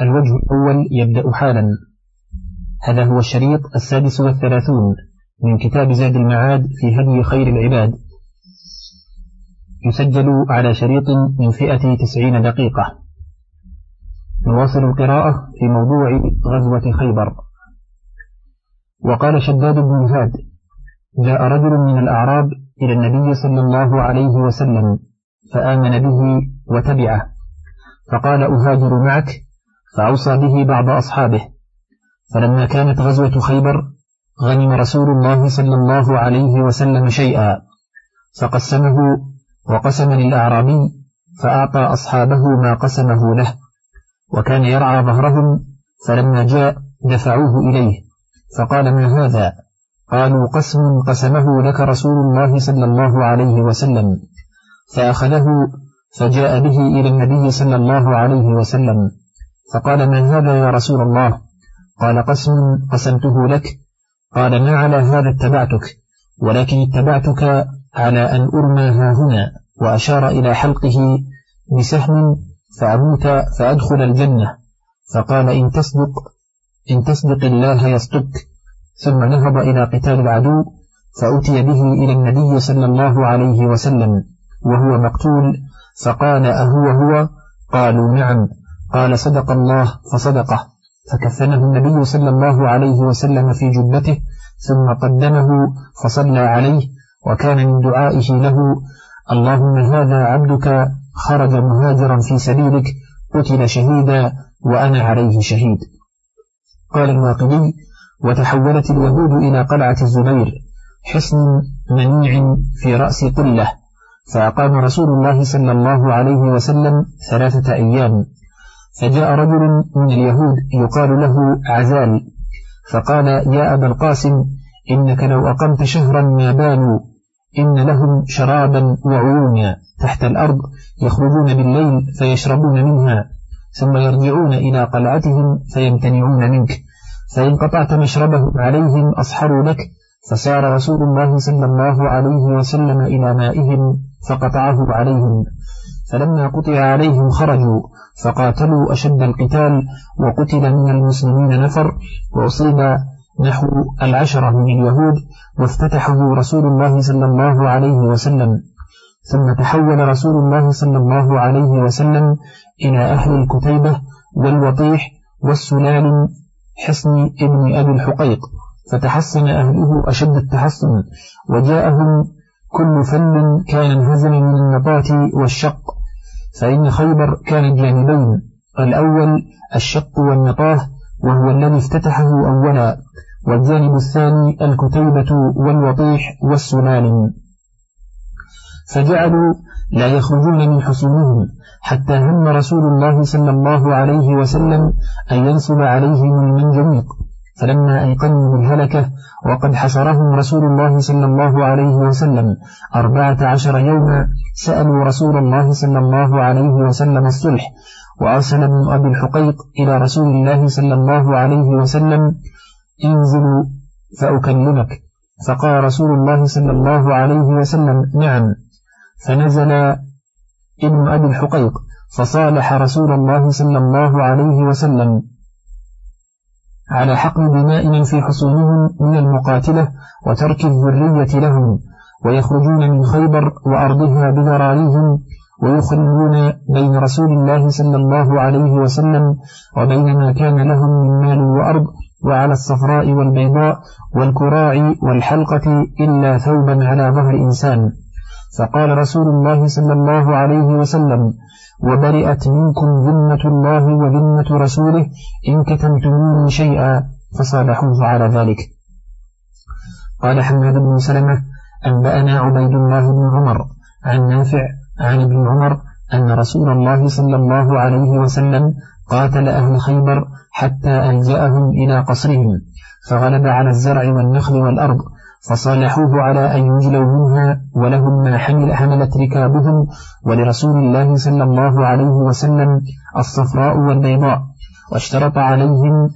الوجه الأول يبدأ حالا. هذا هو الشريط السادس والثلاثون من كتاب زاد المعاد في هدي خير العباد. يسجل على شريط من فئة تسعين دقيقة. نواصل القراءة في موضوع غزوة خيبر. وقال شداد بن زاد جاء رجل من الأعراب إلى النبي صلى الله عليه وسلم فآمن به وتبعه فقال أهاجر معك فأوصى به بعض أصحابه. فلما كانت غزوة خيبر غنم رسول الله صلى الله عليه وسلم شيئا فقسمه وقسم للأعرابي فأعطى أصحابه ما قسمه له. وكان يرعى ظهرهم فلما جاء دفعوه إليه. فقال ما هذا؟ قالوا قسم قسمه لك رسول الله صلى الله عليه وسلم. فأخذه فجاء به إلى النبي صلى الله عليه وسلم. فقال ما هذا يا رسول الله؟ قال قسم قسمته لك. قال ما على هذا اتبعتك؟ ولكن اتبعتك على أن أرمى هنا وأشار إلى حلقه بسهم فأموت فأدخل الجنة. فقال إن تصدق إن تصدق الله يصدق. ثم نهض إلى قتال العدو فأتي به إلى النبي صلى الله عليه وسلم وهو مقتول. فقال أهو هو؟ قالوا نعم. قال صدق الله فصدقه. فكفنه النبي صلى الله عليه وسلم في جبته ثم قدمه فصلى عليه وكان من دعائه له اللهم هذا عبدك خرج مهاجرا في سبيلك قتل شهيدا وأنا عليه شهيد. قال الواقدي وتحولت اليهود إلى قلعة الزبير حصن منيع في رأس قلة فأقام رسول الله صلى الله عليه وسلم ثلاثة أيام. فجاء رجل من اليهود يقال له عزال فقال يا أبا القاسم إنك لو أقمت شهرا ما بانوا إن لهم شرابا وعيونا تحت الأرض يخرجون بالليل فيشربون منها ثم يرجعون إلى قلعتهم فيمتنعون منك فإن قطعت مشربهم عليهم أصحروا لك فسار رسول الله صلى الله عليه وسلم إلى مائهم فقطعه عليهم. فلما قطع عليهم خرجوا فقاتلوا أشد القتال وقتل من المسلمين نفر وأصيب نحو العشرة من اليهود وافتتحه رسول الله صلى الله عليه وسلم. ثم تحول رسول الله صلى الله عليه وسلم إلى أهل الكتيبة والوطيح والسلال حصن ابن أبي الحقيق فتحصن أهله أشد التحصن وجاءهم كل فل كان انهزم من النبات والشق فإن خيبر كان جانبين الأول الشق والنطاه وهو الذي افتتحه أولا والجانب الثاني الكتيبة والوطيح والسلال فجعلوا لا يخرجون من حصونهم حتى هم رسول الله صلى الله عليه وسلم أن ينصب عليهم المنجنيق فلما أيقنوا بالهلكة وقد حصرهم رسول الله صلى الله عليه وسلم أربعة عشر يوما سألوا رسول الله صلى الله عليه وسلم الصلح وأرسل ابن أبي الحقيق إلى رسول الله صلى الله عليه وسلم انزلوا فأكلمك. فقال رسول الله صلى الله عليه وسلم نعم. فنزل ابن أبي الحقيق فصالح رسول الله صلى الله عليه وسلم. على حقن دماء من في حصونهم من المقاتلة وترك الذرية لهم ويخرجون من خيبر وأرضها بذراريهم ويخلون بين رسول الله صلى الله عليه وسلم وبين ما كان لهم من مال وأرض وعلى الصفراء والبيضاء والكراع والحلقة إلا ثوبا على ظهر إنسان. فقال رسول الله صلى الله عليه وسلم وبرئت منكم ذمة الله وذمة رسوله إن كتمتموني شيئا فصالحوه على ذلك. قال حماد بن سلمة أنبأنا عبيد الله بن عمر عن نافع عن ابن عمر أن رسول الله صلى الله عليه وسلم قاتل أهل خيبر حتى ألجأهم إلى قصرهم فغلب على الزرع والنخل والأرض فصالحوه على أن ينجلوا منها ولهم ما حمل حملت ركابهم ولرسول الله صلى الله عليه وسلم الصفراء والبيضاء واشترط عليهم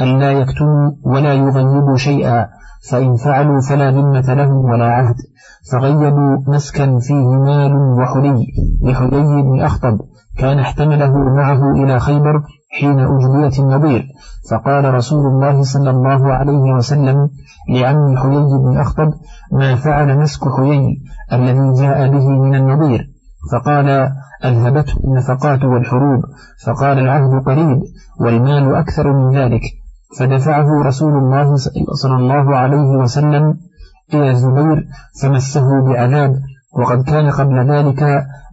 أن لا يكتموا ولا يغيبوا شيئا فإن فعلوا فلا ذمة لهم ولا عهد فغيبوا مسكا فيه مال وحلي لحلي بن أخطب كان احتمله معه إلى خيبر حين أجليت النظير فقال رسول الله صلى الله عليه وسلم لعم حيي بن أخطب ما فعل مسك حيي الذي جاء به من النظير فقال أذهبته النفقات والحروب فقال العهد قريب والمال أكثر من ذلك. فدفعه رسول الله صلى الله عليه وسلم إلى الزبير فمسه بعذاب وقد كان قبل ذلك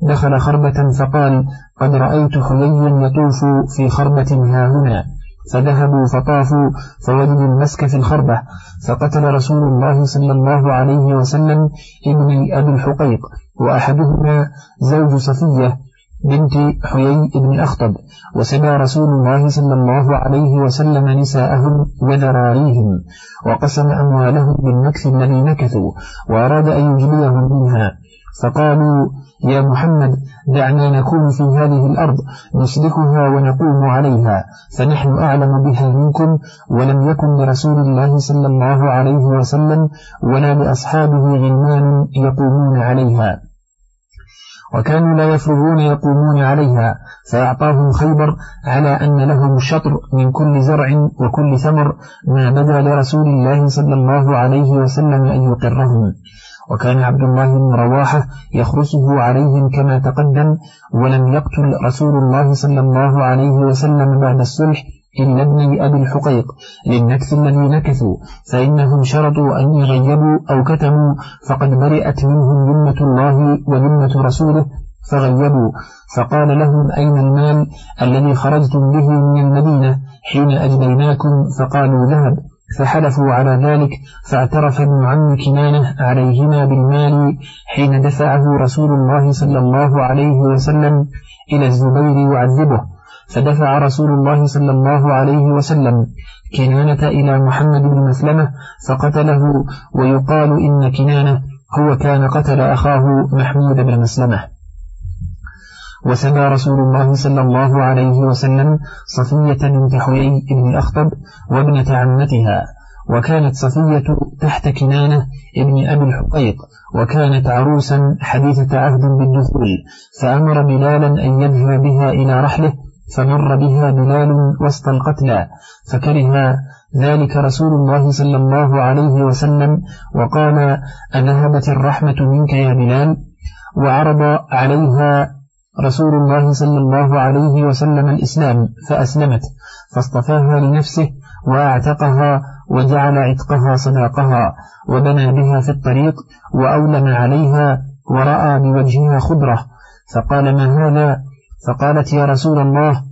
دخل خربة فقال قد رأيت حيي يطوف في خربة ها هنا. فذهبوا فطافوا فوجدوا المسك في الخربة. فقتل رسول الله صلى الله عليه وسلم ابني أبي الحقيق وأحدهما زوج صفية بنت حيي بن أخطب وسبى رسول الله صلى الله عليه وسلم نساءهم وذراريهم وقسم أموالهم بالمكث الذي نكثوا وأراد أن يجليهم منها. فقالوا يا محمد دعنا نكون في هذه الأرض نسلكها ونقوم عليها فنحن أعلم بها منكم ولم يكن لرسول الله صلى الله عليه وسلم ولا لأصحابه علمان يقومون عليها. وكانوا لا يفرغون يقومون عليها فأعطاهم خيبر على أن لهم الشطر من كل زرع وكل ثمر ما بدا لرسول الله صلى الله عليه وسلم أن يقرهم. وكان عبد الله بن رواحة يخرسه عليهم كما تقدم ولم يقتل رسول الله صلى الله عليه وسلم بعد الصلح إلا ابني أبي الحقيق للنكث الذي نكثوا فإنهم شرطوا أن يغيبوا أو كتموا فقد برئت منهم ذمة الله وذمة رسوله فغيبوا فقال لهم أين المال الذي خرجتم به من المدينة؟ حين أجليناكم فقالوا ذهب. فحلفوا على ذلك فاعترف ابن عم كنانة عليهما بالمال حين دفعه رسول الله صلى الله عليه وسلم إلى الزبير يعذبه. فدفع رسول الله صلى الله عليه وسلم كنانة إلى محمد بن مسلمة فقتله ويقال إن كنانة هو كان قتل أخاه محمود بن مسلمة. وسمى رسول الله صلى الله عليه وسلم صفية بنت حيي بن أخطب وابنة عمتها وكانت صفية تحت كنانة ابن أبي الحقيق وكانت عروسا حديثة عهد بالدخول فأمر بلالا أن يذهب بها إلى رحله فمر بها بلال وسط القتلى فكره ذلك رسول الله صلى الله عليه وسلم وقال أذهبت الرحمة منك يا بلال وعرض عليها رسول الله صلى الله عليه وسلم الإسلام فأسلمت فاصطفاها لنفسه وأعتقها وجعل عتقها صداقها وبنى بها في الطريق وأولم عليها ورأى بوجهها خضرة فقال ما هذا؟ فقالت يا رسول الله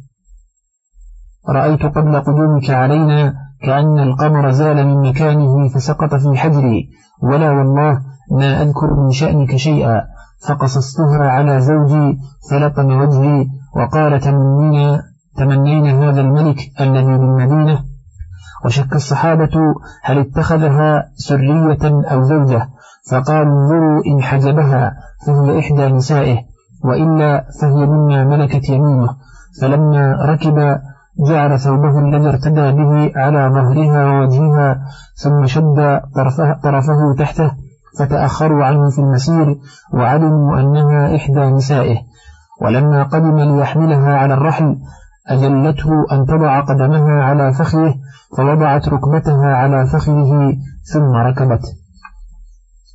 رأيت قبل قدومك علينا كأن القمر زال من مكانه فسقط في حجري ولا والله ما أذكر من شأنك شيئا. فقصصتها على زوجي فلطم وجهي وقال تمنينا تمنينا هذا الملك الذي بالمدينة. وشك الصحابة هل اتخذها سرية أو زوجة؟ فقالوا انظروا إن حجبها فهي إحدى نسائه وإلا فهي مما ملكت يمينه. فلما ركب جعل ثوبه الذي ارتدى به على ظهرها ووجهها ثم شد طرفه, طرفه تحته. فتأخروا عنه في المسير وعلموا أنها إحدى نسائه. ولما قدم ليحملها على الرحل أجلته أن تضع قدمها على فخذه فوضعت ركبتها على فخذه ثم ركبت.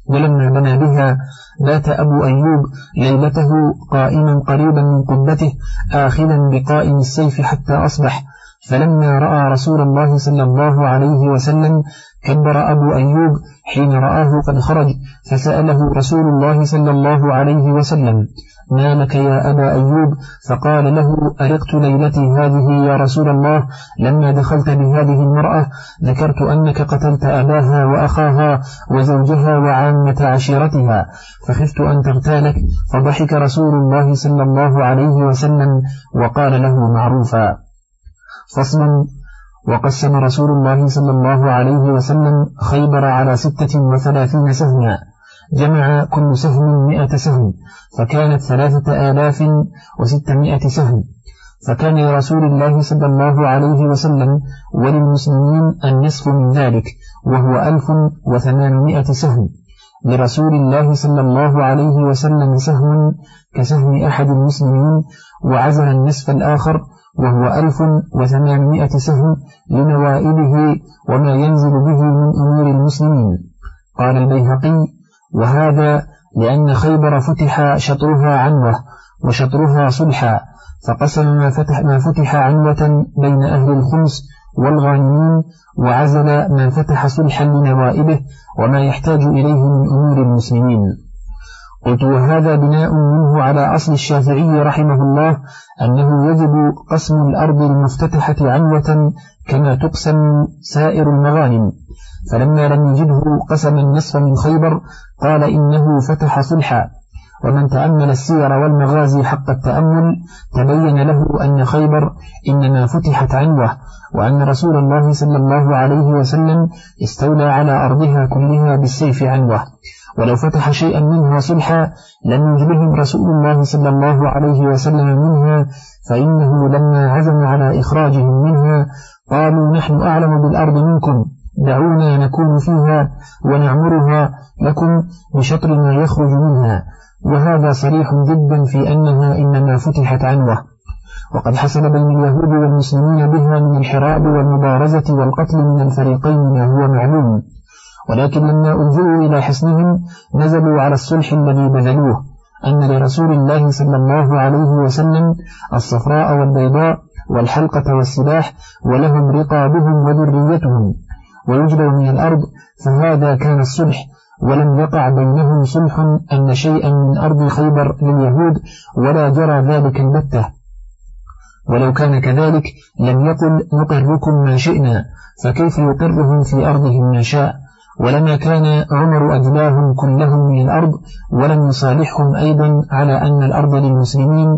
ولما بنى بها بات أبو أيوب ليلته قائما قريبا من قبته آخذا بقائم السيف حتى أصبح. فلما رأى رسول الله صلى الله عليه وسلم كبر أبو أيوب حين رآه قد خرج فسأله رسول الله صلى الله عليه وسلم ما لك يا أبا أيوب؟ فقال له أرقت ليلتي هذه يا رسول الله لما دخلت بهذه المرأة ذكرت أنك قتلت أباها وأخاها وزوجها وعامة عشيرتها فخفت أن تغتالك فضحك رسول الله صلى الله عليه وسلم وقال له معروفا. فصل وقسم رسول الله صلى الله عليه وسلم خيبر على ستة وثلاثين سهما. جمع كل سهم مئة سهم فكانت ثلاثة آلاف وستمائة سهم. فكان لرسول الله صلى الله عليه وسلم وللمسلمين النصف من ذلك وهو ألف وثمانمائة سهم. لرسول الله صلى الله عليه وسلم سهم كسهم أحد المسلمين وعزل النصف الآخر وهو ألف وثمانمائة سهم لنوائبه وما ينزل به من أمور المسلمين. قال البيهقي وهذا لأن خيبر فتح شطرها عنوة وشطرها صلحا فقسم ما فتح, ما فتح عنوة بين أهل الخمس والغانمين وعزل ما فتح صلحا لنوائبه وما يحتاج إليه من أمور المسلمين. قلت وهذا بناء منه على أصل الشافعي رحمه الله أنه يجب قسم الأرض المفتتحة عنوة كما تقسم سائر المغانم. فلما لم يجده قسم النصف من خيبر قال إنه فتح صلحا. ومن تأمل السير والمغازي حق التأمل تبين له أن خيبر إنما فتحت عنوة وأن رسول الله صلى الله عليه وسلم استولى على أرضها كلها بالسيف عنوة ولو فتح شيئا منها صلحا لم يجبهم رسول الله صلى الله عليه وسلم منها فإنه لما عزم على إخراجهم منها قالوا نحن أعلم بالأرض منكم دعونا نكون فيها ونعمرها لكم بشطر ما يخرج منها وهذا صريح جدا في أنها إنما فتحت عنوة وقد حصل بين اليهود والمسلمين بها من الحراب والمبارزة والقتل من الفريقين ما هو معلوم. ولكن لما أنزلوا إلى حصنهم نزلوا على الصلح الذي بذلوه أن لرسول الله صلى الله عليه وسلم الصفراء والبيضاء والحلقة والسلاح ولهم رقابهم وذريتهم ويجلوا من الأرض فهذا كان الصلح ولم يقع بينهم صلح أن شيئا من أرض خيبر لليهود ولا جرى ذلك البتة. ولو كان كذلك لم يقل نقركم ما شئنا فكيف يقرهم في أرضهم ما شاء؟ ولما كان عمر أدلاهم كلهم من الأرض ولم يصالحهم أيضا على أن الأرض للمسلمين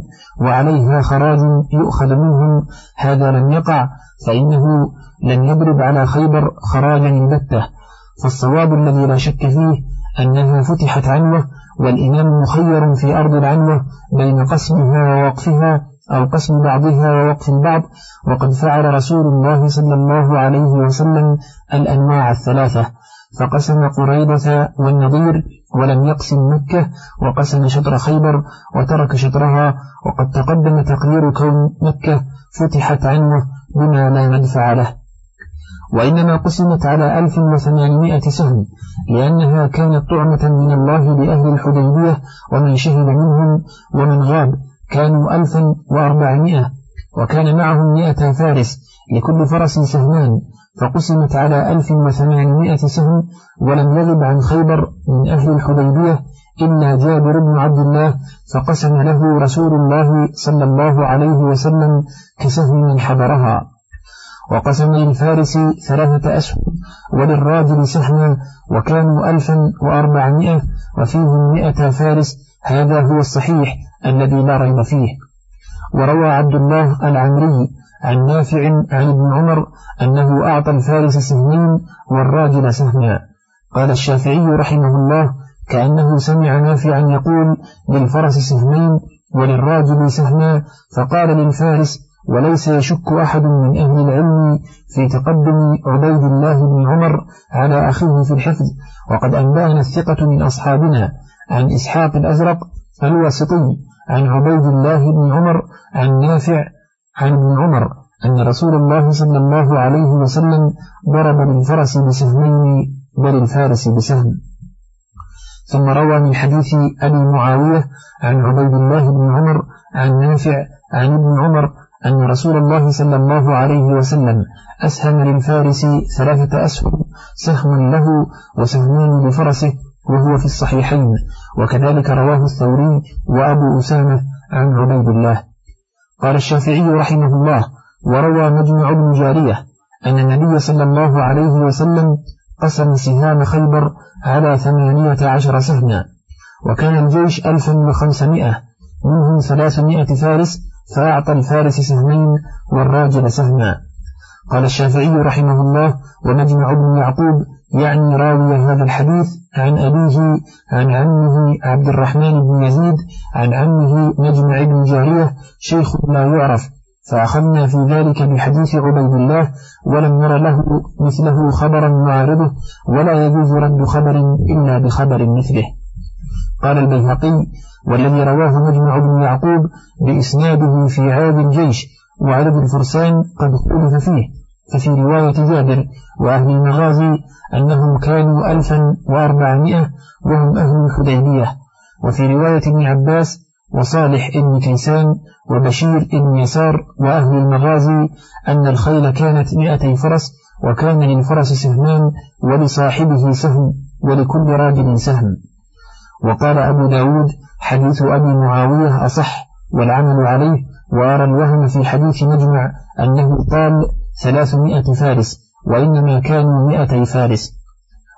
وعليها خراج يؤخذ منهم هذا لم يقع فإنه لم يضرب على خيبر خراجا البتة فالصواب الذي لا شك فيه أنها فتحت عنوة والإمام مخير في أرض العنوة بين قسمها ووقفها أو قسم بعضها ووقف البعض وقد فعل رسول الله صلى الله عليه وسلم الأنواع الثلاثة. فقسم قريضة والنضير ولم يقسم مكة وقسم شطر خيبر وترك شطرها وقد تقدم تقرير كون مكة فتحت عنه بما لا مدفع له. وإنما قسمت على 1800 سهم لأنها كانت طعمة من الله لأهل الحديبية ومن شهد منهم ومن غاب كانوا 1400 وكان معهم 100 فارس لكل فرس سهمان فقسمت على 1800 سهم ولم يغب عن خيبر من أهل الحديبية إلا جابر بن عبد الله فقسم له رسول الله صلى الله عليه وسلم كسهم من حضرها وقسم للفارس ثلاثة أسهم وللراجل سهما وكانوا ألفا وأربعمائة وفيهم مئة فارس. هذا هو الصحيح الذي لا ريب فيه. وروى عبد الله العمري عن نافع عن ابن عمر أنه أعطى الفارس سهمين والراجل سهما قال الشافعي رحمه الله كأنه سمع نافعا يقول للفرس سهمين وللراجل سهما فقال للفارس وليس يشك أحد من أهل العلم في تقدم عبيد الله بن عمر على أخيه في الحفظ وقد أنبأنا الثقة من أصحابنا عن إسحاق الأزرق الواسطي عن عبيد الله بن عمر عن نافع عن ابن عمر أن رسول الله صلى الله عليه وسلم ضرب للفرس بسهمين بل الفارس بسهم. ثم روى من حديث أبي معاوية عن عبيد الله بن عمر عن نافع عن ابن عمر أن رسول الله صلى الله عليه وسلم أسهم للفارس ثلاثة أسهم سهم له وسهمان لفرسه وهو في الصحيحين وكذلك رواه الثوري وأبو أسامة عن عبيد الله. قال الشافعي رحمه الله وروى مجمع بن جارية أن النبي صلى الله عليه وسلم قسم سهام خيبر على ثمانية عشر سهما وكان الجيش ألفا وخمسمائة منهم ثلاثمائة فارس فأعطى الفارس سهمين والراجل سهما. قال الشافعي رحمه الله ومجمع بن يعقوب يعني راوي هذا الحديث عن أبيه عن عمه عبد الرحمن بن يزيد عن عمه مجمع بن جارية شيخ لا يعرف. فأخذنا في ذلك بحديث عبيد الله ولم نر له مثله خبرا معارضه ولا يجوز رد خبر إلا بخبر مثله. قال البيهقي والذي رواه مجمع بن يعقوب بإسناده في عاد الجيش وعدد الفرسان قد اختلف فيه ففي رواية جابر وأهل المغازي أنهم كانوا ألفا وأربعمائة وهم أهل الحديبية وفي رواية ابن عباس وصالح ابن كيسان وبشير ابن يسار وأهل المغازي أن الخيل كانت مئتي فرس وكان للفرس سهمان ولصاحبه سهم ولكل راجل سهم. وقال أبو داود حديث أبي معاوية أصح والعمل عليه وأرى الوهم في حديث مجمع أنه قال ثلاثمائة فارس وإنما كانوا مئتي فارس.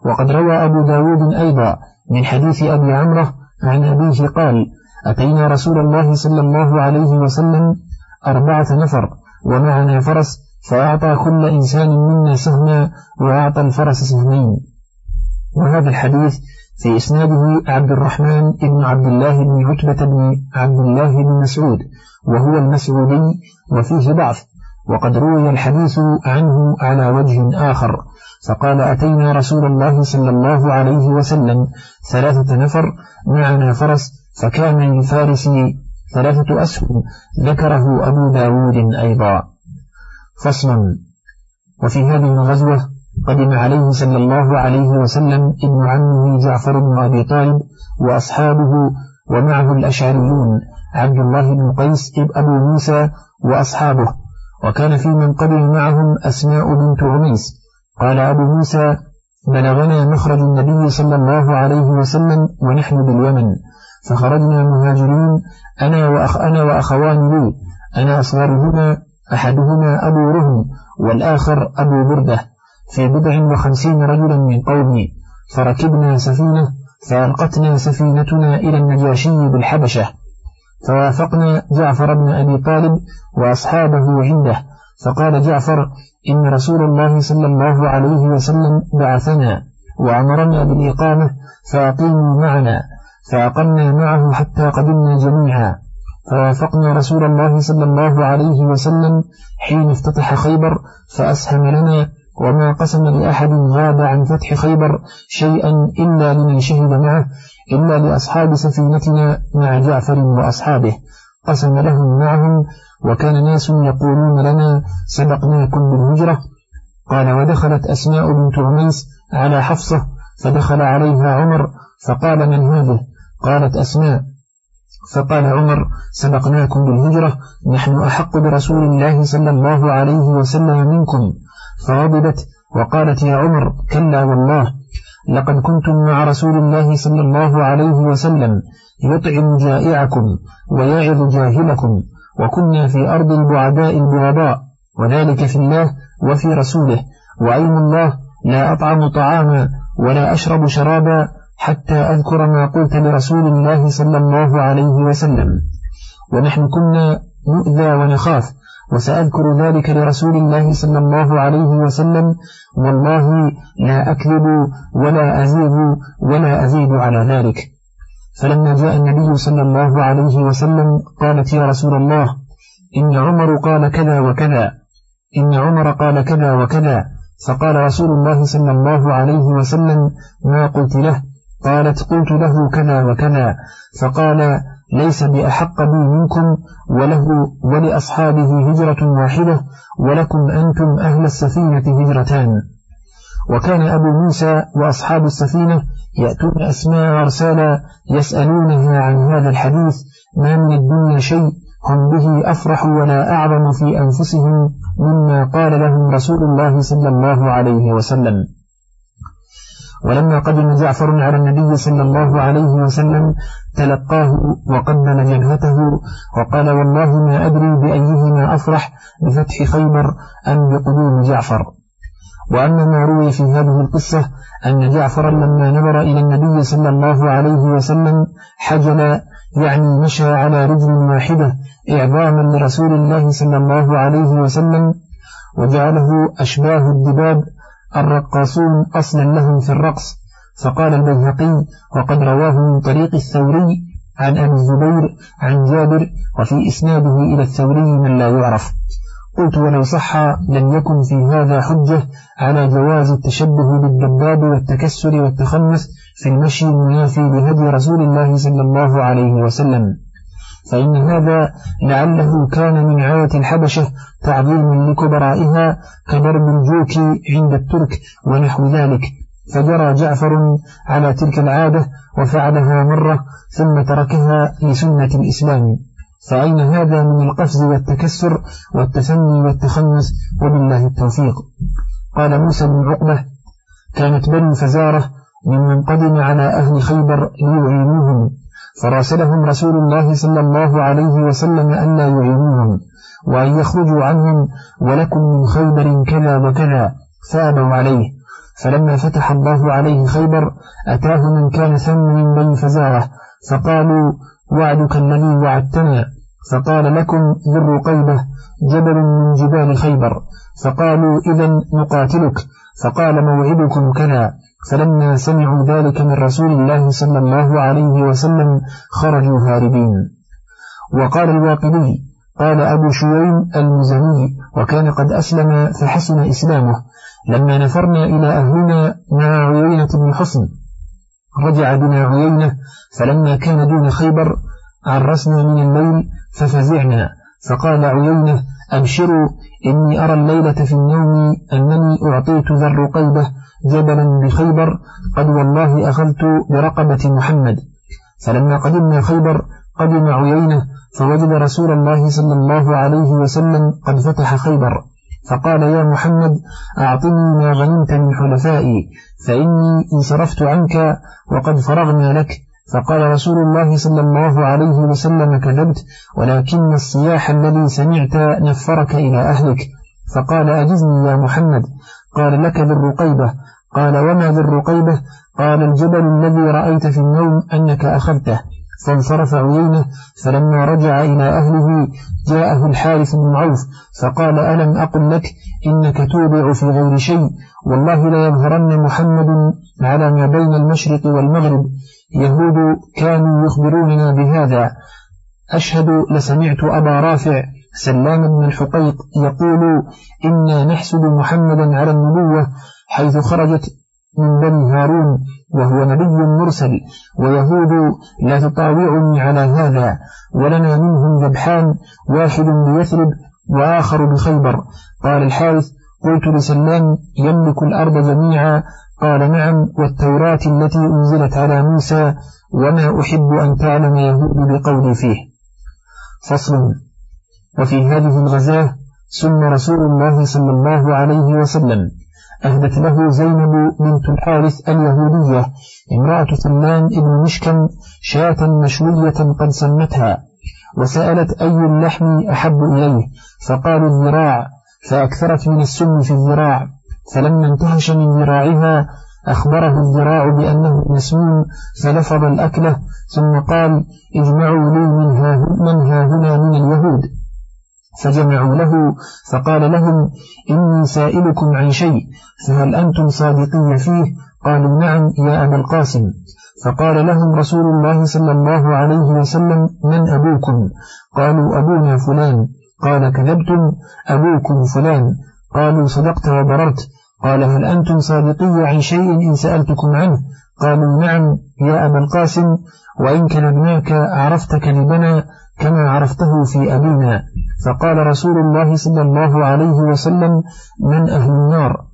وقد روى أبو داود أيضا من حديث أبي عمرة عن أبيه قال أتينا رسول الله صلى الله عليه وسلم أربعة نفر ومعنا فرس فأعطى كل إنسان منا سهما وأعطى الفرس سهمين. وهذا الحديث في إسناده عبد الرحمن بن عبد الله بن عتبة بن عبد الله بن مسعود وهو المسعودي وفيه ضعف وقد روي الحديث عنه على وجه آخر فقال أتينا رسول الله صلى الله عليه وسلم ثلاثة نفر معنا فرس فكان للفارس ثلاثة أسهم ذكره أبو داود أيضا. فصل وفي هذه الغزوة قدم عليه صلى الله عليه وسلم ابن عمه جعفر بن أبي طالب وأصحابه ومعه الأشعريون عبد الله بن قيس أبو موسى وأصحابه. وكان في من قدم معهم أسماء بنت عميس قال أبو موسى بلغنا مخرج النبي صلى الله عليه وسلم ونحن باليمن فخرجنا مهاجرين أنا, وأخ أنا وأخوان لي أنا أصغرهما أحدهما أبو رهم والآخر أبو بردة. في بضع وخمسين رجلا من قومي فركبنا سفينة فألقتنا سفينتنا إلى النجاشي بالحبشة. فوافقنا جعفر بن أبي طالب وأصحابه عنده فقال جعفر إن رسول الله صلى الله عليه وسلم بعثنا وأمرنا بالإقامة فأقيموا معنا. فأقمنا معه حتى قدمنا جميعا. فوافقنا رسول الله صلى الله عليه وسلم حين افتتح خيبر فأسهم لنا وما قسم لأحد غاب عن فتح خيبر شيئا إلا لمن شهد معه إلا لأصحاب سفينتنا مع جعفر وأصحابه. قسم لهم معهم وكان ناس يقولون لنا سبقناكم بالهجرة قال ودخلت أسماء بنت عميس على حفصة فدخل عليها عمر فقال من هذه؟ قالت أسماء. فقال عمر سبقناكم بالهجرة نحن أحق برسول الله صلى الله عليه وسلم منكم. فغضبت وقالت يا عمر كلا والله لقد كنتم مع رسول الله صلى الله عليه وسلم يطعم جائعكم ويعظ جاهلكم وكنا في أرض البعداء البغضاء وذلك في الله وفي رسوله وأيم الله لا أطعم طعاما ولا أشرب شرابا حتى أذكر ما قلت لرسول الله صلى الله عليه وسلم. ونحن كنا نؤذى ونخاف وسأذكر ذلك لرسول الله صلى الله عليه وسلم والله لا أكذب ولا أزيد ولا أزيد على ذلك. فلما جاء النبي صلى الله عليه وسلم قالت يا رسول الله إن عمر قال كذا وكذا إن عمر قال كذا وكذا. فقال رسول الله صلى الله عليه وسلم ما قلت له؟ قالت قلت له كذا وكذا فقال ليس بأحق بي منكم وله ولأصحابه هجرة واحدة ولكم أنتم أهل السفينة هجرتان. وكان أبو موسى وأصحاب السفينة يأتون أسماء أرسالا يسألونها عن هذا الحديث ما من الدنيا شيء هم به أفرح ولا أعظم في أنفسهم مما قال لهم رسول الله صلى الله عليه وسلم. ولما قدم جعفر على النبي صلى الله عليه وسلم تلقاه وقبل جبهته وقال والله ما أدري بأيهما أفرح بفتح خيبر أم بقدوم جعفر. وأما ما روي في هذه القصة أن جعفر لما نظر إلى النبي صلى الله عليه وسلم حجل يعني مشى على رجل واحدة إعظاما لرسول الله صلى الله عليه وسلم وجعله أشباه الدباب الرقاصون أصلا لهم في الرقص. فقال البيهقي وقد رواه من طريق الثوري عن أبي الزبير عن جابر وفي إسناده إلى الثوري من لا يعرف. قلت ولو صح لم يكن في هذا حجة على جواز التشبه بالدباب والتكسر والتخنث في المشي المنافي لهدي رسول الله صلى الله عليه وسلم. فإن هذا لعله كان من عادة الحبشة تعظيما لكبرائها كضرب الجوك عند الترك ونحو ذلك. فجرى جعفر على تلك العادة وفعلها مرة ثم تركها لسنة الإسلام. فأين هذا من القفز والتكسر والتثني والتخنس وبالله التوفيق. قال موسى بن عقبة كانت بني فزارة ممن قدم على أهل خيبر ليعينوهم. فراسلهم رسول الله صلى الله عليه وسلم أن لا يعينوهم وأن يخرجوا عنهم ولكم من خيبر كذا وكذا فأبوا عليه. فلما فتح الله عليه خيبر أتاه من كان ثم من بني فزارة فقالوا وعدك الذي وعدتنا؟ فقال لكم ذو الرقيبة جبل من جبال خيبر. فقالوا إذا نقاتلك. فقال موعدكم كذا. فلما سمعوا ذلك من رسول الله صلى الله عليه وسلم خرجوا هاربين وقال الواقدي قال أبو شويم المزني وكان قد أسلم فحسن إسلامه. لما نفرنا إلى أهلنا مع عيينة بن حصن رجع بنا عيينة فلما كان دون خيبر عرسنا من الليل ففزعنا. فقال عيينة أبشروا إني أرى الليلة في النوم أنني أعطيت ذا الرقيبة جبلا بخيبر قد والله أخذت برقبة محمد. فلما قدمنا خيبر قدم عيينة فوجد رسول الله صلى الله عليه وسلم قد فتح خيبر. فقال يا محمد أعطني ما غنمت من حلفائي فإني انصرفت عنك وقد فرغنا لك. فقال رسول الله صلى الله عليه وسلم كذبت ولكن الصياح الذي سمعت نفرك إلى أهلك. فقال أجزني يا محمد. قال لك ذي الرقيبة. قال وما ذي الرقيبة؟ قال الجبل الذي رأيت في النوم أنك أخذته. فانصرف عيينه فلما رجع إلى أهله جاءه الحارث بن عوف فقال ألم أقل لك إنك توضع في غير شيء؟ والله لا يظهرن محمد على ما بين المشرق والمغرب. يهود كانوا يخبروننا بهذا. أشهد لسمعت أبا رافع سلام بن الحقيق يقول إنا نحسد محمدا على النبوة حيث خرجت من بني هارون وهو نبي مرسل ويهود لا تطاوعني على هذا ولنا منهم ذبحان واحد بيثرب وآخر بخيبر. قال الحارث قلت لسلام يملك الأرض جميعا. قال نعم والتوراة التي أنزلت على موسى وما أحب أن تعلم يهود بقولي فيه. فصل. وفي هذه الغزاة سن رسول الله صلى الله عليه وسلم. أهدت له زينب بنت الحارث اليهودية امرأة سلمان بن مشكم شاة مشوية قد سمتها. وسألت أي اللحم أحب إليه؟ فقالوا الذراع فأكثرت من السم في الذراع. فلما انتهش من ذراعها أخبره الذراع بأنه مسموم فلفظ الأكلة ثم قال اجمعوا لي من ها هنا من اليهود. فجمعوا له فقال لهم إني سائلكم عن شيء فهل أنتم صادقين فيه؟ قالوا نعم يا أبا القاسم. فقال لهم رسول الله صلى الله عليه وسلم من أبوكم؟ قالوا أبونا فلان. قال كذبتم؟ أبوكم فلان. قالوا صدقت وبررت. قال هل أنتم صادقي عن شيء إن سألتكم عنه؟ قالوا نعم يا أبا القاسم وإن كذبناك عرفت كذبنا كما عرفته في أبينا فقال رسول الله صلى الله عليه وسلم من أهل النار؟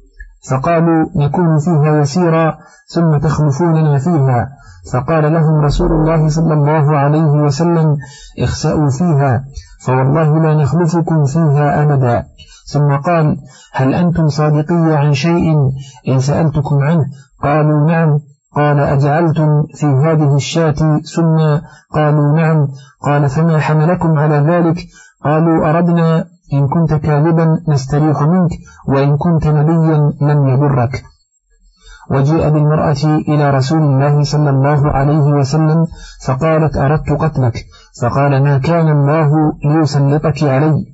فقالوا نكون فيها يسيرا ثم تخلفوننا فيها. فقال لهم رسول الله صلى الله عليه وسلم اخسأوا فيها فوالله لا نخلفكم فيها أبدا. ثم قال هل أنتم صادقي عن شيء؟ إن سألتكم عنه قالوا نعم. قال أجعلتم في هذه الشاة سنة؟ قالوا نعم. قال فما حملكم على ذلك؟ قالوا أردنا إن كنت كاذبا نستريح منك وإن كنت نبيا لم يضرك. وجيء بالمرأة إلى رسول الله صلى الله عليه وسلم فقالت أردت قتلك؟ فقال ما كان الله ليسلطك علي؟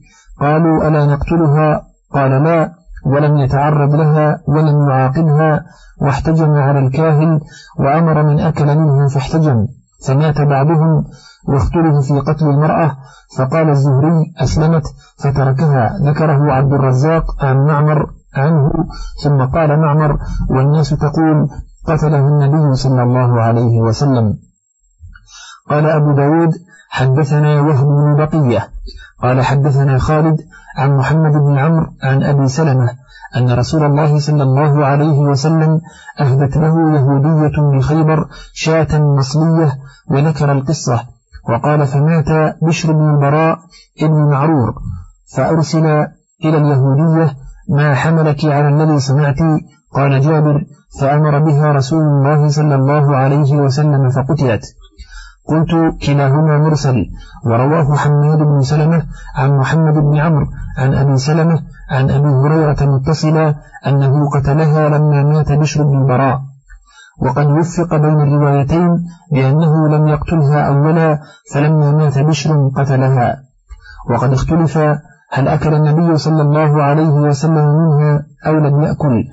قالوا ألا نقتلها؟ قال لا. ولم يتعرض لها ولم يعاقبها واحتجم على الكاهن وأمر من أكل منه فاحتجم فمات بعضهم واختلف في قتل المرأة فقال الزهري أسلمت فتركها. ذكره عبد الرزاق عن معمر عنه ثم قال معمر والناس تقول قتله النبي صلى الله عليه وسلم. قال أبو داود حدثنا وهب بن بقية قال حدثنا خالد عن محمد بن عمرو عن أبي سلمة أن رسول الله صلى الله عليه وسلم أهدت له يهودية بخيبر شاة مصلية وذكر القصة وقال فمات بشر بن البراء ابن معرور فأرسل إلى اليهودية ما حملك على الذي صنعت قال جابر فأمر بها رسول الله صلى الله عليه وسلم فقتلت. قلت كلاهما مرسل ورواه حماد بن سلمة عن محمد بن عمرو عن أبي سلمة عن أبي هريرة متصلا أنه قتلها لما مات بشر بن البراء. وقد وفق بين الروايتين بأنه لم يقتلها أولا فلما مات بشر قتلها. وقد اختلف هل أكل النبي صلى الله عليه وسلم منها أو لم يأكل.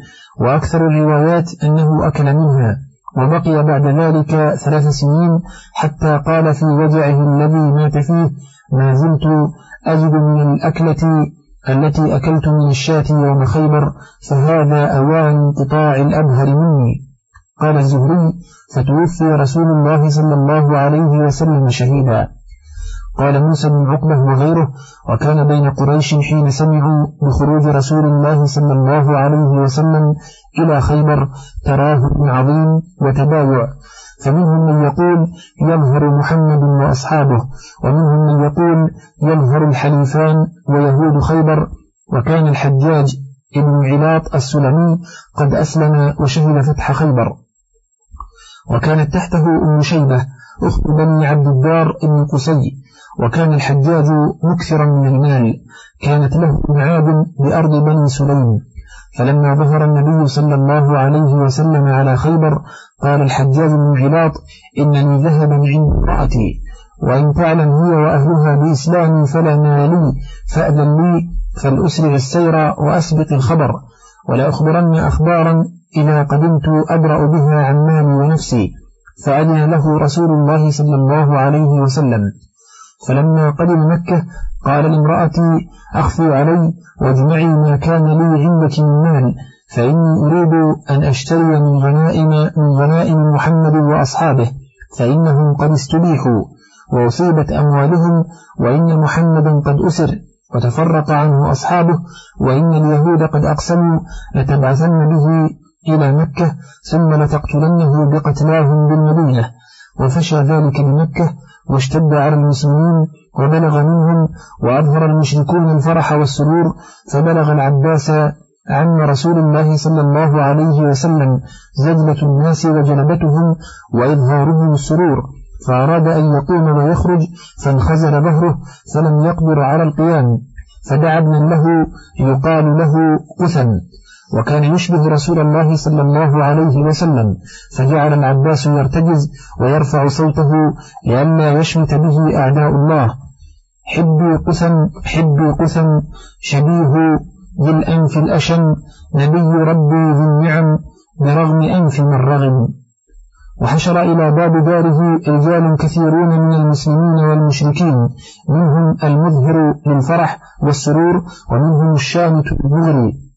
وأكثر الروايات أنه أكل منها. وبقي بعد ذلك ثلاث سنين حتى قال في وجعه الذي مات فيه ما زلت أجد من الأكلة التي أكلت من الشاة يوم خيبر فهذا أوان انقطاع الأبهر مني. قال الزهري فتوفي رسول الله صلى الله عليه وسلم شهيدا. قال موسى بن عقبة وغيره وكان بين قريش حين سمعوا بخروج رسول الله صلى الله عليه وسلم إلى خيبر تراه عظيم وتبايع فمنهم من يقول يظهر محمد وأصحابه ومنهم من يقول يظهر الحليفان ويهود خيبر وكان الحجاج ابن علاط السلمي قد أسلم وشهد فتح خيبر. وكانت تحته أم شيبة أخت بني عبد الدار ابن قسي وكان الحجاج مكثرا من المال كانت له معاد بأرض بني سليم. فلما ظهر النبي صلى الله عليه وسلم على خيبر قال الحجاج بن علاط إنني ذهبا عند امرأتي. وإن تعلم هي وأهلها بإسلام فلا مال لي فأذن لي فلأسرع السير وأسبق الخبر. ولأخبرن أخبارا إذا قدمت أبرأ بها عن مالي ونفسي. فأذن له رسول الله صلى الله عليه وسلم. فلما قدم مكة قال لامرأتي أخفي علي واجمعي ما كان لي عندك من مال فإني أريد أن أشتري من غنائم, من غنائم محمد وأصحابه فإنهم قد استبيحوا وأصيبت أموالهم وإن محمدا قد أسر وتفرق عنه أصحابه وإن اليهود قد أقسموا لتبعثن به إلى مكة ثم لتقتلنه بقتلاهم بالمدينة. وفشى ذلك بمكة واشتد على المسلمين وبلغ منهم وأظهر المشركون الفرح والسرور فبلغ العباس عم رسول الله صلى الله عليه وسلم زجلة الناس وجلبتهم وإظهارهم السرور فأراد أن يقوم ويخرج فانخزل ظهره فلم يقدر على القيام فدعا ابنا له يقال له قثم. وكان يشبه رسول الله صلى الله عليه وسلم فجعل العباس يرتجز ويرفع صوته لئلا يشمت به أعداء الله. حبي قسم حبي قسم شبيه ذي الأنف الأشم نبي ربي ذي النعم برغم أنف من رغم. وحشر إلى باب داره رجال كثيرون من المسلمين والمشركين منهم المظهر للفرح والسرور ومنهم الشامت المغري.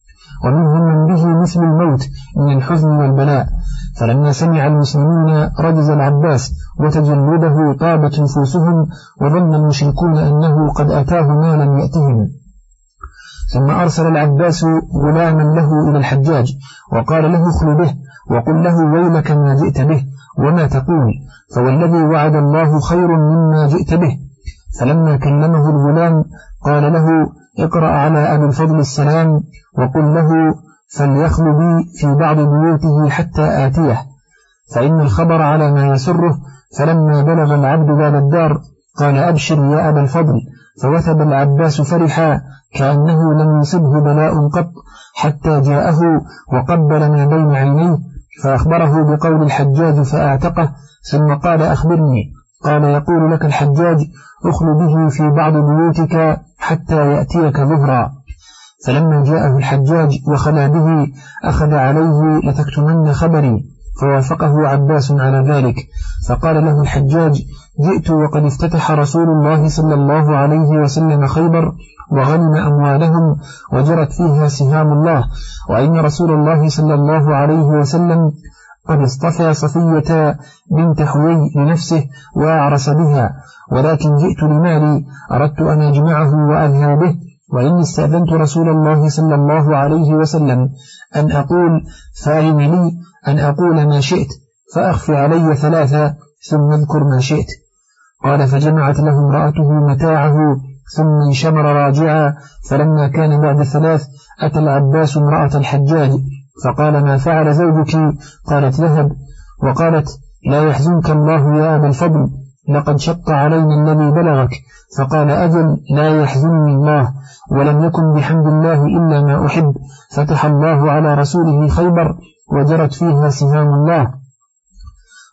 ومنهم من به مثل الموت من الحزن والبلاء. فلما سمع المسلمون رجز العباس وتجلده طابت نفوسهم وظن المشركون أنه قد أتاه ما لم يأتهم. ثم أرسل العباس غلاما له إلى الحجاج وقال له اخل به وقل له ويلك ما جئت به وما تقول فوالذي وعد الله خير مما جئت به. فلما كلمه الغلام قال له اقرأ على أبي الفضل السلام وقل له فليخل بي في بعض بيوته حتى آتيه. فإن الخبر على ما يسره فلما بلغ العبد باب الدار قال أبشر يا أبا الفضل. فوثب العباس فرحا كأنه لم يصبه بلاء قط حتى جاءه وقبل ما بين عينيه. فأخبره بقول الحجاج فأعتقه ثم قال أخبرني. قال يقول لك الحجاج اخل به في بعض بيوتك حتى يأتيك ظهرا فلما جاءه الحجاج وخلا به أخذ عليه لتكتمن خبري فوافقه عباس على ذلك. فقال له الحجاج جئت وقد افتتح رسول الله صلى الله عليه وسلم خيبر وغنم أموالهم وجرت فيها سهام الله وإن رسول الله صلى الله عليه وسلم قد اصطفى صفية بنت حوي لنفسه وأعرس بها ولكن جئت لمالي أردت أن أجمعه وأذهب به وإني استأذنت رسول الله صلى الله عليه وسلم أن أقول فأذن لي أن أقول ما شئت فأخفي علي ثلاثة ثم اذكر ما شئت. قال فجمعت له امرأته متاعه ثم انشمر راجعا فلما كان بعد ثلاث أتى العباس امرأة الحجاج. فقال ما فعل زوجك؟ قالت ذهب وقالت لا يحزنك الله يا أبا الفضل لقد شق علينا الذي بلغك. فقال أجل لا يحزنني الله ولم يكن بحمد الله إلا ما أحب. فتح الله على رسوله خيبر وجرت فيها سهام الله.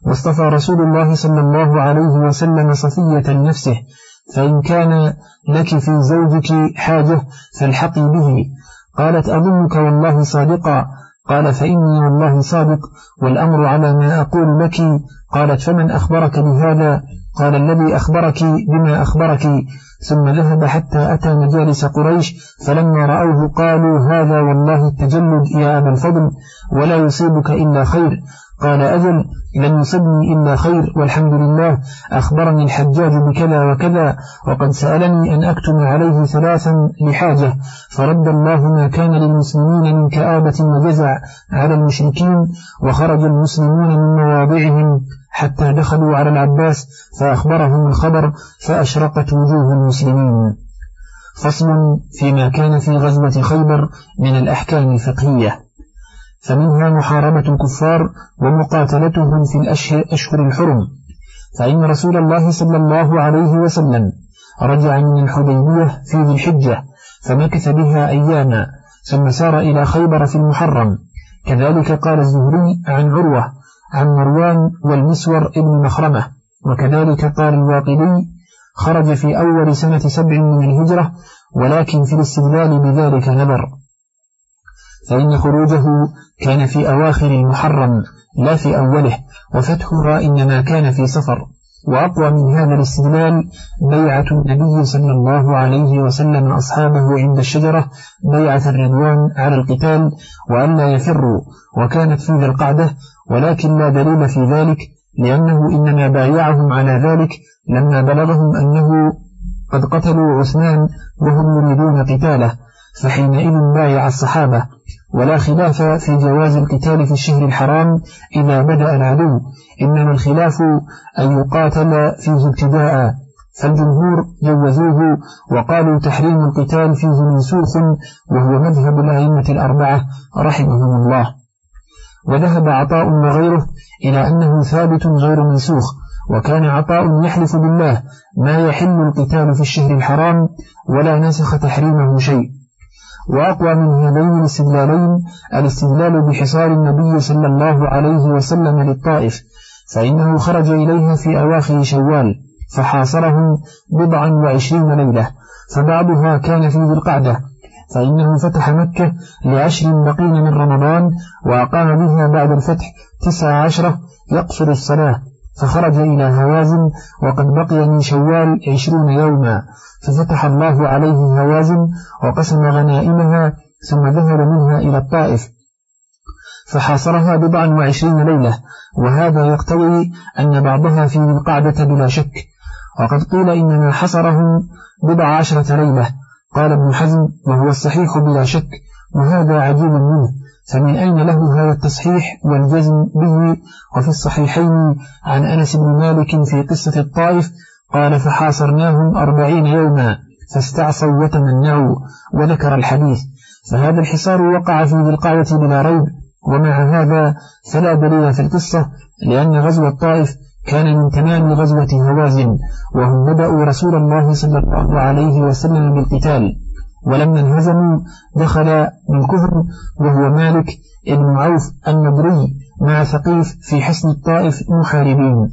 واصطفى رسول الله صلى الله عليه وسلم صفية لنفسه فإن كان لك في زوجك حاجة فالحقي به. قالت أظنك والله صادقا قال فإني والله صادق والأمر على ما أقول لك. قالت فمن أخبرك بهذا؟ قال الذي أخبرك بما أخبرك. ثم ذهب حتى أتى مجالس قريش فلما رأوه قالوا هذا والله التجلد يا أبا الفضل ولا يصيبك إلا خير. قال أجل لم يصبني إلا خير والحمد لله. أخبرني الحجاج بكذا وكذا وقد سألني أن أكتم عليه ثلاثا لحاجة. فرد الله ما كان للمسلمين من كآبة وجزع على المشركين وخرج المسلمون من مواضعهم حتى دخلوا على العباس فأخبرهم الخبر فأشرقت وجوه المسلمين. فصل فيما كان في غزوة خيبر من الأحكام الفقهية. فمنها محاربة الكفار ومقاتلتهم في الأشهر الحرم. فإن رسول الله صلى الله عليه وسلم رجع من الحديبية في ذي الحجة فمكث بها أياما ثم سار إلى خيبر في المحرم. كذلك قال الزهري عن عروة عن مروان والمسور ابن مخرمة. وكذلك قال الواقدي خرج في أول سنة سبع من الهجرة ولكن في الاستدلال بذلك نبر. فإن خروجه كان في أواخر المحرم لا في أوله وفتحها إنما كان في سفر. وأقوى من هذا الاستدلال بيعة النبي صلى الله عليه وسلم أصحابه عند الشجرة بيعة الرضوان على القتال وأن لا يفروا وكانت في القعدة ولكن لا دليل في ذلك لأنه إنما بايعهم على ذلك لما بلغهم أنه قد قتلوا عثمان وهم يريدون قتاله فحينئذ بايع الصحابة. ولا خلاف في جواز القتال في الشهر الحرام إذا بدأ العدو. إنما الخلاف أن يقاتل فيه ابتداء. فالجمهور جوزوه وقالوا تحريم القتال فيه منسوخ وهو مذهب الأئمة الأربعة رحمهم الله. وذهب عطاء وغيره إلى أنه ثابت غير منسوخ وكان عطاء يحلف بالله ما يحل القتال في الشهر الحرام ولا نسخ تحريمه شيء. وأقوى من هذين الاستدلالين الاستدلال بحصار النبي صلى الله عليه وسلم للطائف فإنه خرج إليها في أواخر شوال فحاصرهم بضعا وعشرين ليلة فبعضها كان في ذي القعدة فإنه فتح مكة لعشر بقين من رمضان وأقام بها بعد الفتح تسع عشرة يقصر الصلاة. فخرج إلى هوازن وقد بقي من شوال عشرون يوما ففتح الله عليه هوازن وقسم غنائمها ثم ذهب منها إلى الطائف فحاصرها بضعا وعشرين ليلة وهذا يقتضي أن بعضها في القعدة بلا شك وقد قيل إنما حصرهم بضع عشرة ليلة قال ابن حزم وهو الصحيح بلا شك وهذا عجيب منه. فمن أين له هذا التصحيح والجزم به؟ وفي الصحيحين عن أنس بن مالك في قصة الطائف قال فحاصرناهم أربعين يوما فاستعصوا وتمنعوا وذكر الحديث. فهذا الحصار وقع في ذي القعدة بلا ريب ومع هذا فلا دليل في القصة لأن غزو الطائف كان من تمام غزوة هوازن وهم بدأوا رسول الله صلى الله عليه وسلم بالقتال. ولما انهزموا دخل من كفر وهو مالك ابن عوف النضري مع ثقيف في حسن الطائف محاربين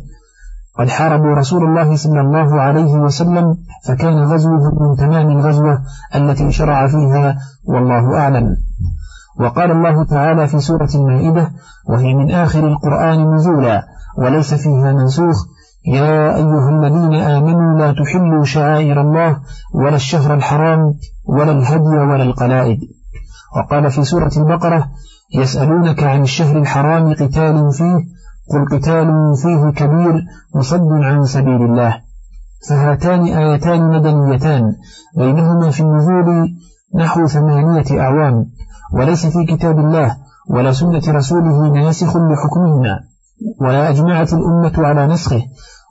قد حاربوا رسول الله صلى الله عليه وسلم فكان غزوه من تمام الغزوة التي شرع فيها والله أعلم. وقال الله تعالى في سورة المائدة وهي من آخر القرآن نزولا وليس فيها منسوخ يا أيها الذين آمنوا لا تحلوا شعائر الله ولا الشهر الحرام ولا الهدي ولا القلائد. وقال في سورة البقرة يسألونك عن الشهر الحرام قتال فيه قل قتال فيه كبير وصد عن سبيل الله. فهاتان آيتان مدنيتان بينهما في النزول نحو ثمانية أعوام وليس في كتاب الله ولا سنة رسوله ناسخ لحكمهما. ولا أجمعت الأمة على نسخه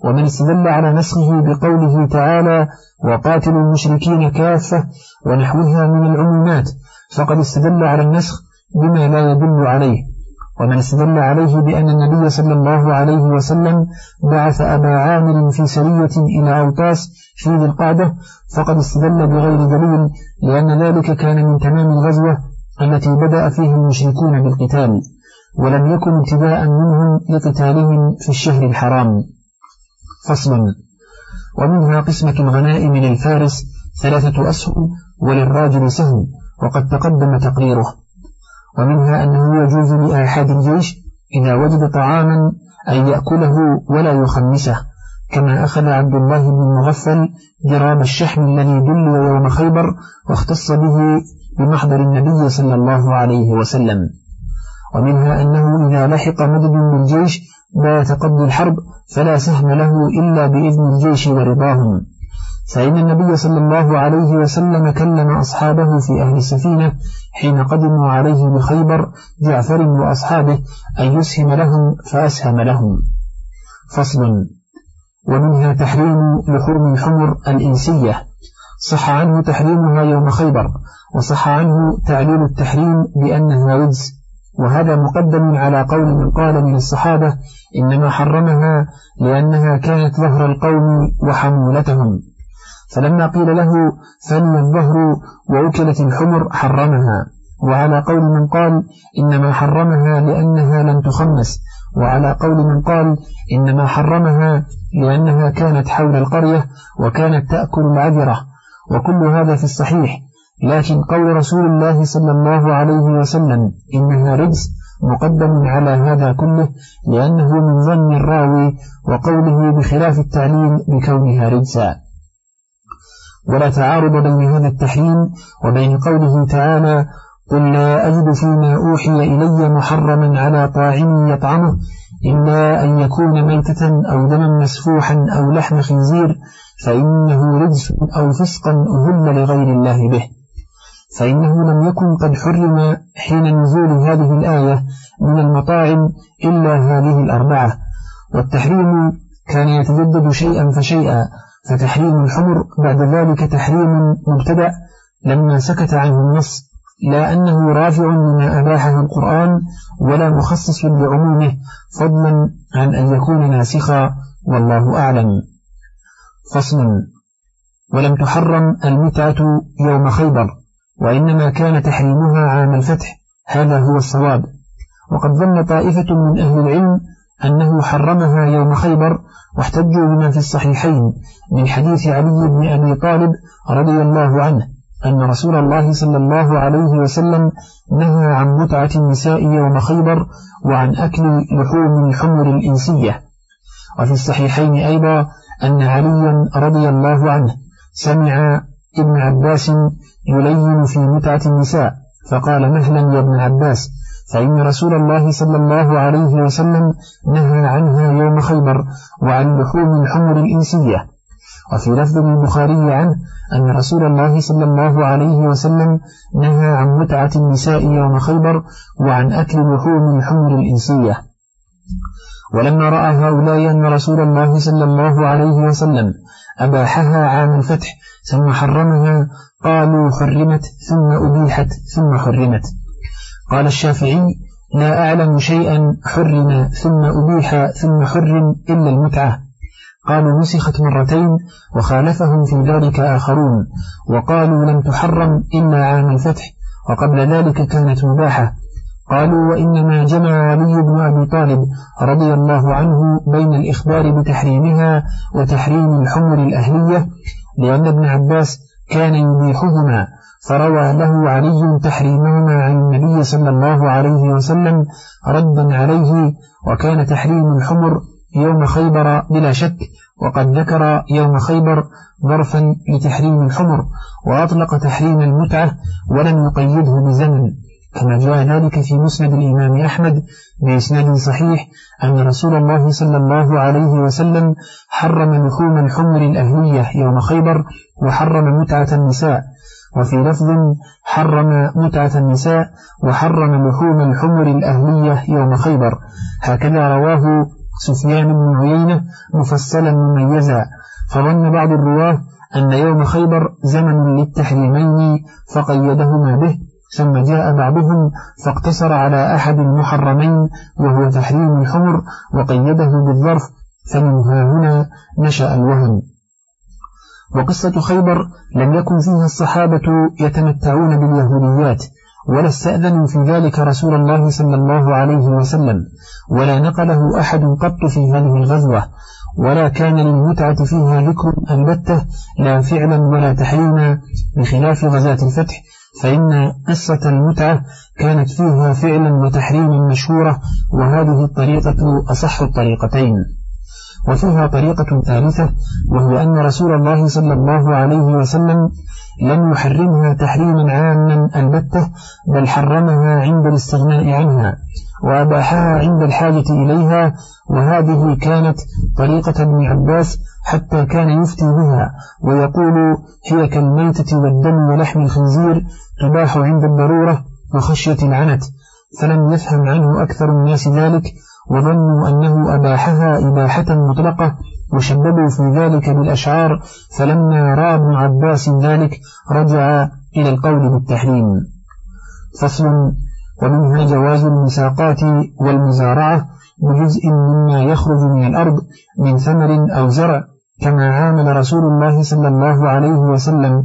ومن استدل على نسخه بقوله تعالى وقاتلوا المشركين كافة ونحوها من العمومات فقد استدل على النسخ بما لا يدل عليه. ومن استدل عليه بأن النبي صلى الله عليه وسلم بعث أبا عامر في سرية إلى أوطاس في ذي القعدة فقد استدل بغير دليل لأن ذلك كان من تمام الغزوة التي بدأ فيها المشركون بالقتال ولم يكن ابتداء منهم لقتالهم في الشهر الحرام. فصل ومنها قسمة الغنائم للفارس ثلاثة أسهم وللراجل سهم وقد تقدم تقريره. ومنها أنه يجوز لآحاد الجيش إذا وجد طعاما أن يأكله ولا يخمسه كما أخذ عبد الله بن مغفل جرام الشحم الذي دل يوم خيبر واختص به بمحضر النبي صلى الله عليه وسلم. ومنها أنه إذا لحق مدد بالجيش بات قبل الحرب فلا سهم له إلا بإذن الجيش ورضاهم. فإن النبي صلى الله عليه وسلم كلم أصحابه في أهل السفينة حين قدموا عليه بخيبر جعفر وأصحابه أن يسهم لهم فأسهم لهم. فصل ومنها تحريم لحوم الحمر الإنسية. صح عنه تحريمها يوم خيبر وصح عنه تعليل التحريم بأنها رجس وهذا مقدم على قول من قال من الصحابة إنما حرمها لأنها كانت ظهر القوم وحمولتهم. فلما قيل له فلي الظهر وأكلت الحمر حرمها. وعلى قول من قال إنما حرمها لأنها لم تخمس وعلى قول من قال إنما حرمها لأنها كانت حول القرية وكانت تأكل العذرة. وكل هذا في الصحيح. لكن قول رسول الله صلى الله عليه وسلم إنها رجس مقدم على هذا كله لأنه من ظن الراوي وقوله بخلاف التعليم بكونها رجسا. ولا تعارض بين هذا التحريم وبين قوله تعالى قل لا أجد فيما أوحي إلي محرما على طاعم يطعمه إلا أن يكون ميتة أو دما مسفوحا أو لحم خنزير فإنه رجس أو فسقا أهل لغير الله به. فإنه لم يكن قد حرم حين نزول هذه الآية من المطاعم إلا هذه الأربعة. والتحريم كان يتجدد شيئا فشيئا فتحريم الحمر بعد ذلك تحريم مبتدأ لما سكت عنه النص لا أنه رافع لما أباحه القرآن ولا مخصص لعمومه فضلا عن أن يكون ناسخا والله أعلم. فصل ولم تحرم المتعة يوم خيبر. وإنما كان تحريمها عام الفتح هذا هو الصواب. وقد ظن طائفة من أهل العلم أنه حرمها يوم خيبر واحتجوا بما في الصحيحين من حديث علي بن أبي طالب رضي الله عنه أن رسول الله صلى الله عليه وسلم نهى عن متعة النساء يوم خيبر وعن أكل لحوم الحمر الإنسية. وفي الصحيحين أيضا أن عليا رضي الله عنه سمع ابن عباس يلين في متعة النساء. فقال مهلا يا ابن عباس فإن رسول الله صلى الله عليه وسلم نهى عنها يوم خيبر وعن لحوم الحمر الإنسية. وفي لفظ البخاري عنه أن رسول الله صلى الله عليه وسلم نهى عن متعة النساء يوم خيبر وعن أكل لحوم الحمر الإنسية. ولما رأى هؤلاء أن رسول الله صلى الله عليه وسلم أباحها عام الفتح ثم حرمها قالوا حرمت ثم أبيحت ثم حرمت. قال الشافعي لا أعلم شيئا حرم ثم أبيح ثم حرم إلا المتعة. قالوا نسخت مرتين وخالفهم في ذلك آخرون وقالوا لم تحرم إلا عام الفتح وقبل ذلك كانت مباحة. قالوا وإنما جمع علي بن أبي طالب رضي الله عنه بين الإخبار بتحريمها وتحريم الحمر الأهلية لأن ابن عباس كان يبيحهما فروى له علي تحريمهما عن النبي صلى الله عليه وسلم ردا عليه وكان تحريم الحمر يوم خيبر بلا شك وقد ذكر يوم خيبر ظرفا لتحريم الحمر وأطلق تحريم المتعة ولم يقيده بزمن. كما جاء ذلك في مسند الإمام أحمد بإسناد صحيح أن رسول الله صلى الله عليه وسلم حرم لحوم الحمر الأهلية يوم خيبر وحرم متعة النساء وفي لفظ حرم متعة النساء وحرم لحوم الحمر الأهلية يوم خيبر. هكذا رواه سفيان بن عيينة مفصلا مميزا. فظن بعض الرواه أن يوم خيبر زمن للتحريمين فقيدهما به ثم جاء بعضهم فاقتصر على أحد المحرمين وهو تحريم الحمر وقيده بالظرف فمن هنا نشأ الوهم. وقصة خيبر لم يكن فيها الصحابة يتمتعون باليهوديات ولا استأذنوا في ذلك رسول الله صلى الله عليه وسلم ولا نقله أحد قط في هذه الغزوة ولا كان للمتعة فيها ذكر البتة لا فعلا ولا تحريما بخلاف غزاة الفتح فإن قصة المتعة كانت فيها فعلا وتحريما مشهورة وهذه الطريقة أصح الطريقتين. وفيها طريقة ثالثة وهي أن رسول الله صلى الله عليه وسلم لم يحرمها تحريما عاما البتة بل حرمها عند الاستغناء عنها وأباحها عند الحاجة إليها. وهذه كانت طريقة ابن عباس حتى كان يفتي بها ويقول هي كالميتة والدم ولحم الخنزير تباح عند الضرورة وخشية العنت فلم يفهم عنه أكثر الناس ذلك وظنوا أنه أباحها إباحة مطلقة وشببوا في ذلك بالأشعار فلما رأى ابن عباس ذلك رجع إلى القول بالتحريم. فصل ومنها جواز المساقات والمزارعة بجزء مما يخرج من الأرض من ثمر أو زرع كما عامل رسول الله صلى الله عليه وسلم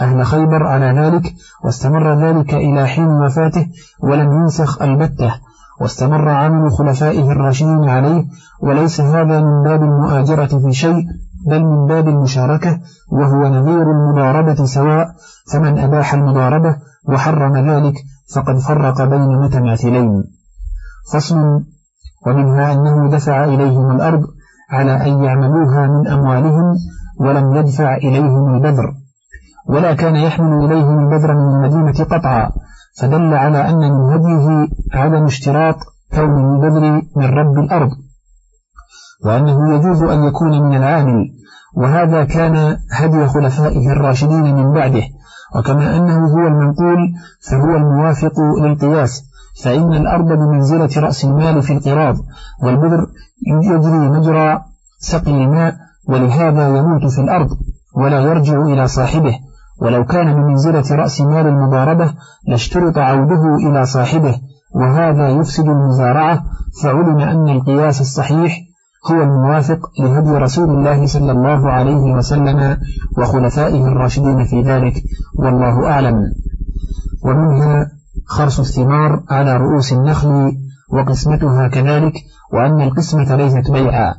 أهل خيبر على ذلك واستمر ذلك إلى حين وفاته ولم ينسخ البتة واستمر عمل خلفائه الراشدين عليه وليس هذا من باب المؤاجرة في شيء بل من باب المشاركة وهو نظير المضاربة سواء فمن أباح المضاربة وحرم ذلك فقد فرق بين متماثلين. فصل ومنها أنه دفع إليهم الأرض على أن يعملوها من أموالهم ولم يدفع إليهم البذر ولا كان يحمل إليهم البذر من المدينة قطعا فدل على أن من هديه عدم اشتراط كون البذر من رب الأرض وأنه يجوز أن يكون من العامل وهذا كان هدي خلفائه الراشدين من بعده وكما أنه هو المنقول فهو الموافق للقياس. فإن الأرض بمنزلة رأس المال في القراض والبذر يجري مجرى سقي الماء ولهذا يموت في الأرض ولا يرجع إلى صاحبه. ولو كان بمنزلة رأس مال المضاربة لاشترط عوده إلى صاحبه وهذا يفسد المزارعة. فعلم أن القياس الصحيح هو الموافق لهدي رسول الله صلى الله عليه وسلم وخلفائه الراشدين في ذلك. والله أعلم. ومنها خرص الثمار على رؤوس النخل وقسمتها كذلك وأن القسمة ليست بيعا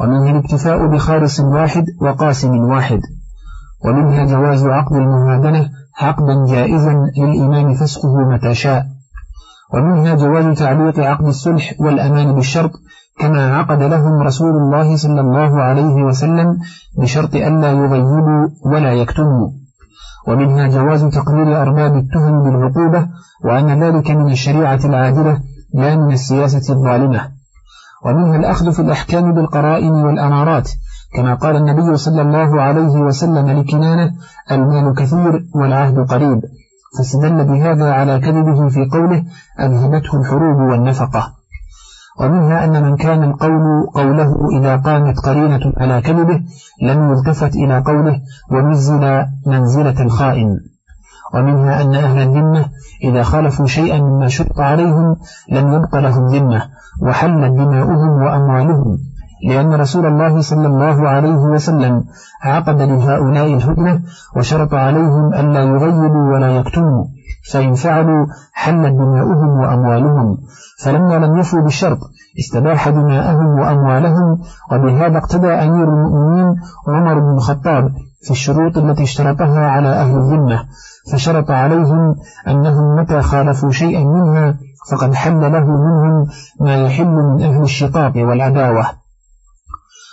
ومنها الاكتفاء بخارص واحد وقاسم واحد. ومنها جواز عقد المهادنة عقدا جائزا للإمام فسخه متى شاء. ومنها جواز تعليق عقد الصلح والأمان بالشرط كما عقد لهم رسول الله صلى الله عليه وسلم بشرط ألا يغيبوا ولا يكتموا. ومنها جواز تقرير أرباب التهم بالعقوبة وأن ذلك من الشريعة العادلة لا من السياسة الظالمة. ومنها الأخذ في الأحكام بالقرائن والأمارات كما قال النبي صلى الله عليه وسلم لكنانة المال كثير والعهد قريب. فاستدل بهذا على كذبه في قوله أذهبته الحروب والنفقة. ومنها أن من كان القول قوله إذا قامت قرينة على كذبه لم يلتفت إلى قوله ونزل منزلة الخائن. ومنها أن أهل الذمة إذا خالفوا شيئا مما شق عليهم لم يبق لهم ذمة وحلت دماؤهم وأموالهم لأن رسول الله صلى الله عليه وسلم عقد لهؤلاء الهدنة وشرط عليهم أن لا يغيبوا ولا يكتموا فإن فعلوا حلت دماؤهم وأموالهم. فلما لم يفوا بالشرط استباح دماءهم وأموالهم وبهذا اقتدى أمير المؤمنين عمر بن الخطاب في الشروط التي اشترطها على أهل الذمة. فشرط عليهم أنهم متى خالفوا شيئا منها فقد حل له منهم ما يحل من أهل الشقاق والعداوة.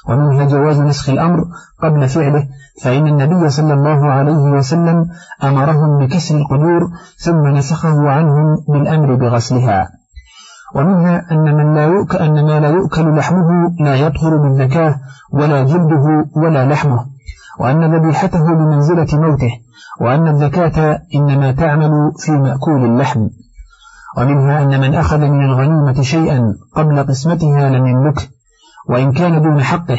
ومنها جواز نسخ الأمر قبل فعله فإن النبي صلى الله عليه وسلم أمرهم بكسر القدور ثم نسخه عنهم بالأمر بغسلها. ومنها أن من لا يؤكل أن ما لا يؤكل لحمه لا يطهر بالذكاة ولا جلده ولا لحمه وأن ذبيحته بمنزلة موته وأن الذكاة إنما تعمل في مأكول اللحم. ومنها أن من أخذ من الغنيمة شيئا قبل قسمتها لم يملكه. وإن كان دون حقه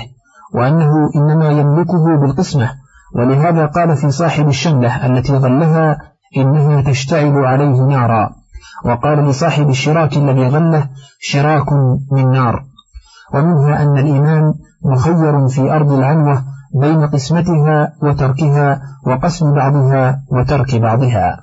وأنه إنما يملكه بالقسمة. ولهذا قال في صاحب الشملة التي ظلها إنها تشتعل عليه نارا. وقال لصاحب الشراك الذي ظله شراك من نار. ومنها أن الإمام مخير في أرض العنوة بين قسمتها وتركها وقسم بعضها وترك بعضها.